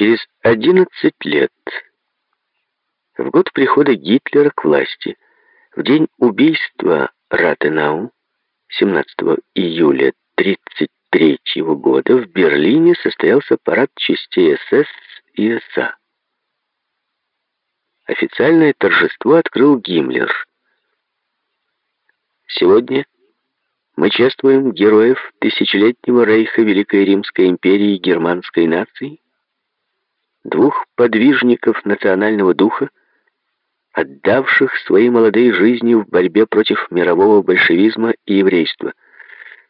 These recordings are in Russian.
Через 11 лет, в год прихода Гитлера к власти, в день убийства Ратенау, 17 июля 1933 года, в Берлине состоялся парад частей СС и СА. Официальное торжество открыл Гиммлер. Сегодня мы чествуем героев тысячелетнего рейха Великой Римской империи германской нации, двух подвижников национального духа, отдавших свои молодые жизни в борьбе против мирового большевизма и еврейства,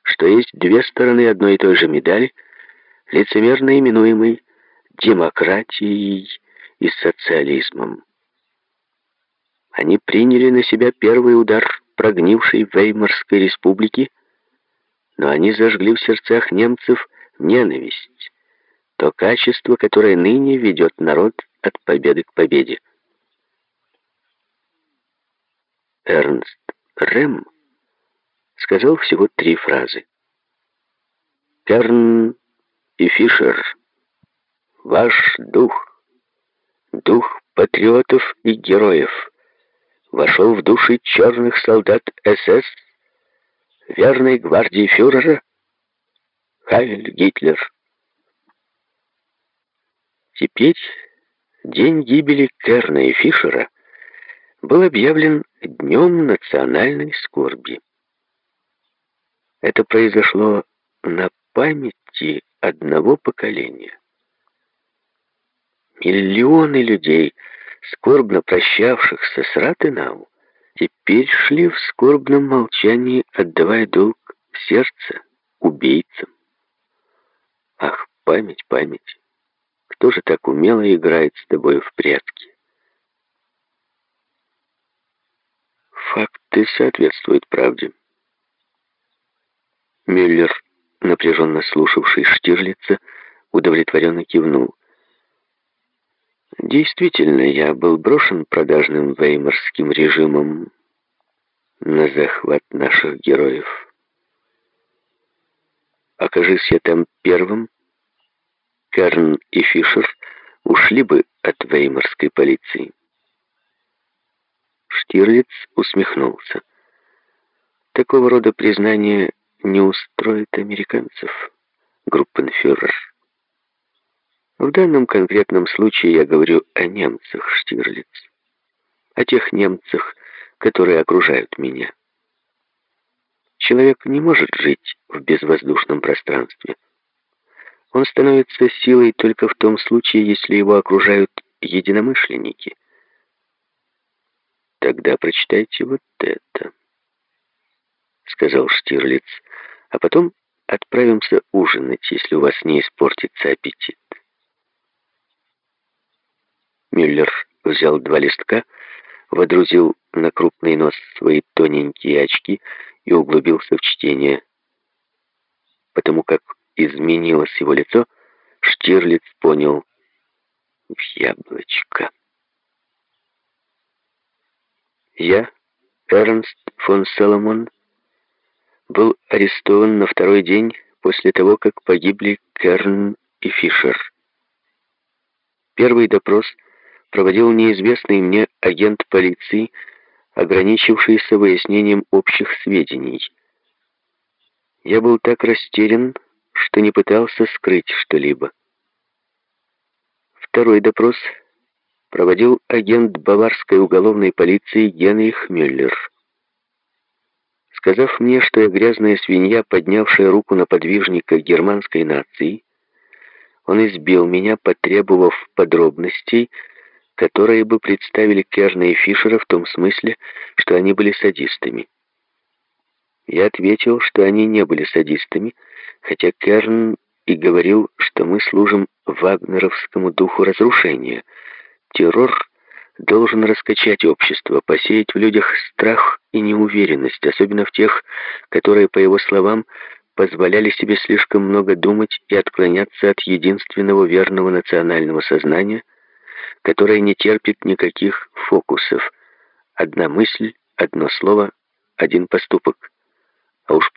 что есть две стороны одной и той же медали, лицемерно именуемой демократией и социализмом. Они приняли на себя первый удар прогнившей Веймарской республики, но они зажгли в сердцах немцев ненависть, то качество, которое ныне ведет народ от победы к победе. Эрнст Рэм сказал всего три фразы. Керн и Фишер, ваш дух, дух патриотов и героев, вошел в души черных солдат СС, верной гвардии фюрера, Хайль Гитлер. Теперь день гибели Керна и Фишера был объявлен Днем национальной скорби. Это произошло на памяти одного поколения. Миллионы людей — скорбно прощавшихся с Ратенау, теперь шли в скорбном молчании, отдавая долг сердца убийцам. Ах, память, память, кто же так умело играет с тобой в прятки? Факты соответствуют правде. Мюллер, напряженно слушавший Штирлица, удовлетворенно кивнул. Действительно, я был брошен продажным веймарским режимом на захват наших героев. Окажись я там первым, Керн и Фишер ушли бы от веймарской полиции. Штирлиц усмехнулся. Такого рода признание не устроит американцев, группенфюрер. В данном конкретном случае я говорю о немцах, Штирлиц. О тех немцах, которые окружают меня. Человек не может жить в безвоздушном пространстве. Он становится силой только в том случае, если его окружают единомышленники. Тогда прочитайте вот это, сказал Штирлиц, а потом отправимся ужинать, если у вас не испортится аппетит. Мюллер взял два листка, водрузил на крупный нос свои тоненькие очки и углубился в чтение. Потому как изменилось его лицо, Штирлиц понял в яблочко. Я, Эрнст фон Соломон, был арестован на второй день после того, как погибли Керн и Фишер. Первый допрос — проводил неизвестный мне агент полиции, ограничившийся выяснением общих сведений. Я был так растерян, что не пытался скрыть что-либо. Второй допрос проводил агент баварской уголовной полиции Генрих Мюллер. Сказав мне, что я грязная свинья, поднявшая руку на подвижника германской нации, он избил меня, потребовав подробностей, которые бы представили Керна и Фишера в том смысле, что они были садистами. Я ответил, что они не были садистами, хотя Керн и говорил, что мы служим вагнеровскому духу разрушения. Террор должен раскачать общество, посеять в людях страх и неуверенность, особенно в тех, которые, по его словам, позволяли себе слишком много думать и отклоняться от единственного верного национального сознания — которая не терпит никаких фокусов. Одна мысль, одно слово, один поступок.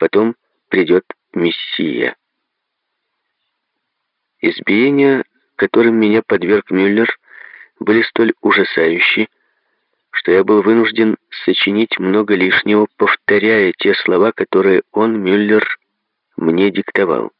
Потом придет Мессия. Избиение которым меня подверг Мюллер, были столь ужасающие, что я был вынужден сочинить много лишнего, повторяя те слова, которые он, Мюллер, мне диктовал.